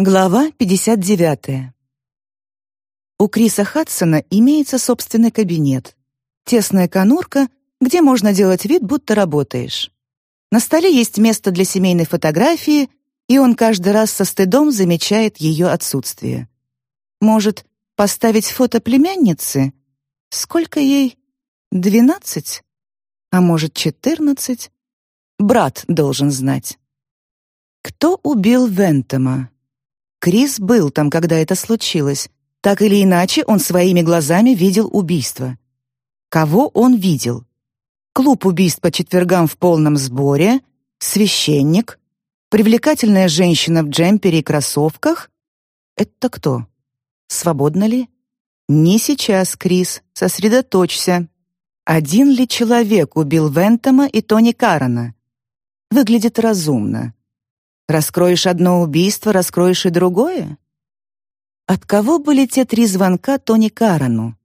Глава 59. У Криса Хадсона имеется собственный кабинет. Тесная конурка, где можно делать вид, будто работаешь. На столе есть место для семейной фотографии, и он каждый раз со стыдом замечает ее отсутствие. Может, поставить фото племянницы? Сколько ей? Двенадцать? А может, четырнадцать? Брат должен знать. Кто убил Вентома? Крис был там, когда это случилось. Так или иначе, он своими глазами видел убийство. Кого он видел? Клуб убийств по четвергам в полном сборе, священник, привлекательная женщина в джемпере и кроссовках. Это кто? Свободно ли? Не сейчас, Крис, сосредоточься. Один ли человек убил Вентома и Тони Карана? Выглядит разумно. Раскроешь одно убийство, раскроешь и другое? От кого были те три звонка Тони Карану?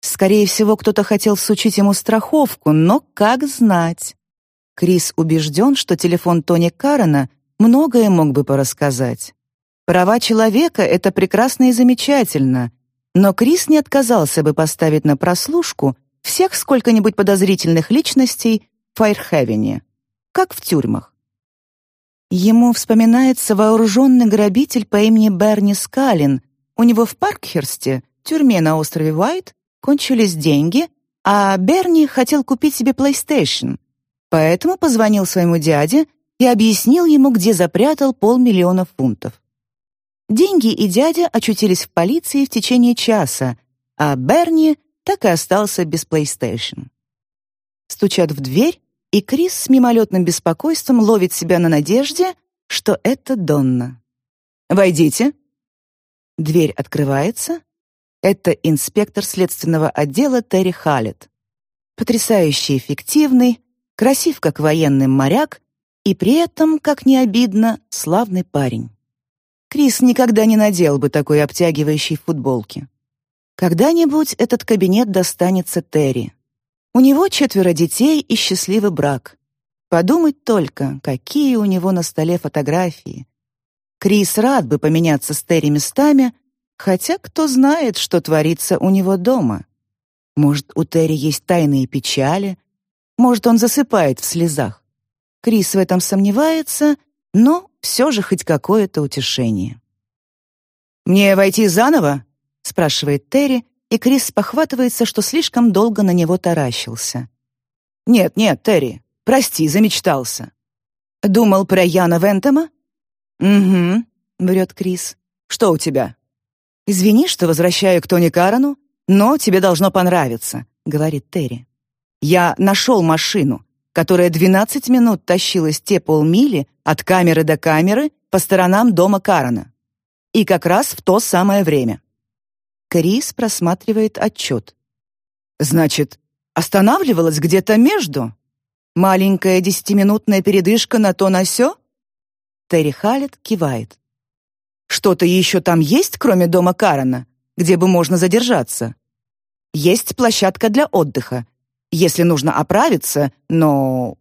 Скорее всего, кто-то хотел всучить ему страховку, но как знать? Крис убежден, что телефон Тони Карана многое мог бы порассказать. Права человека — это прекрасно и замечательно, но Крис не отказался бы поставить на прослушку всех сколько-нибудь подозрительных личностей в Файрхевене, как в тюрьмах. Ему вспоминается вооруженный грабитель по имени Берни Скалин. У него в Паркхерсте, тюрьме на острове Уайт, кончились деньги, а Берни хотел купить себе PlayStation. Поэтому позвонил своему дяде и объяснил ему, где запрятал полмиллиона фунтов. Деньги и дядя очутились в полиции в течение часа, а Берни так и остался без PlayStation. Стучат в дверь, и Крис с мимолетным беспокойством ловит себя на надежде, что это Донна. «Войдите». Дверь открывается. Это инспектор следственного отдела Терри Халлет. Потрясающе эффективный, красив как военный моряк и при этом, как не обидно, славный парень. Крис никогда не надел бы такой обтягивающей футболки. Когда-нибудь этот кабинет достанется Терри. У него четверо детей и счастливый брак. Подумать только, какие у него на столе фотографии. Крис рад бы поменяться с Терри местами, хотя кто знает, что творится у него дома. Может, у Терри есть тайные печали, может, он засыпает в слезах. Крис в этом сомневается, но все же хоть какое-то утешение. «Мне войти заново?» — спрашивает Терри, и Крис спохватывается, что слишком долго на него таращился. «Нет, нет, Терри, прости, замечтался». «Думал про Яна Вентема?» «Угу», — врет Крис. «Что у тебя?» «Извини, что возвращаю к Тони Карану, но тебе должно понравиться», — говорит Терри. «Я нашел машину, которая 12 минут тащилась те полмили от камеры до камеры по сторонам дома Карана. И как раз в то самое время. Крис просматривает отчет. «Значит, останавливалась где-то между? Маленькая десятиминутная передышка на то на сё?» Терри Халлет кивает. «Что-то еще там есть, кроме дома Карена, где бы можно задержаться?» «Есть площадка для отдыха, если нужно оправиться, но...»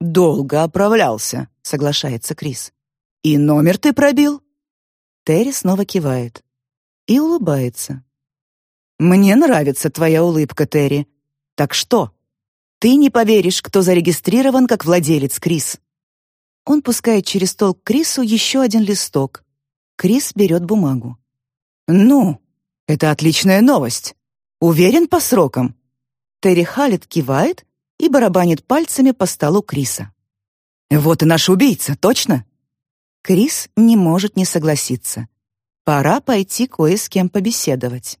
«Долго оправлялся», — соглашается Крис. «И номер ты пробил?» Терри снова кивает и улыбается. «Мне нравится твоя улыбка, Терри. Так что? Ты не поверишь, кто зарегистрирован как владелец, Крис». Он пускает через стол к Крису еще один листок. Крис берет бумагу. «Ну, это отличная новость. Уверен по срокам?» Терри Халлет кивает и барабанит пальцами по столу Криса. «Вот и наш убийца, точно?» Крис не может не согласиться. Пора пойти кое с кем побеседовать.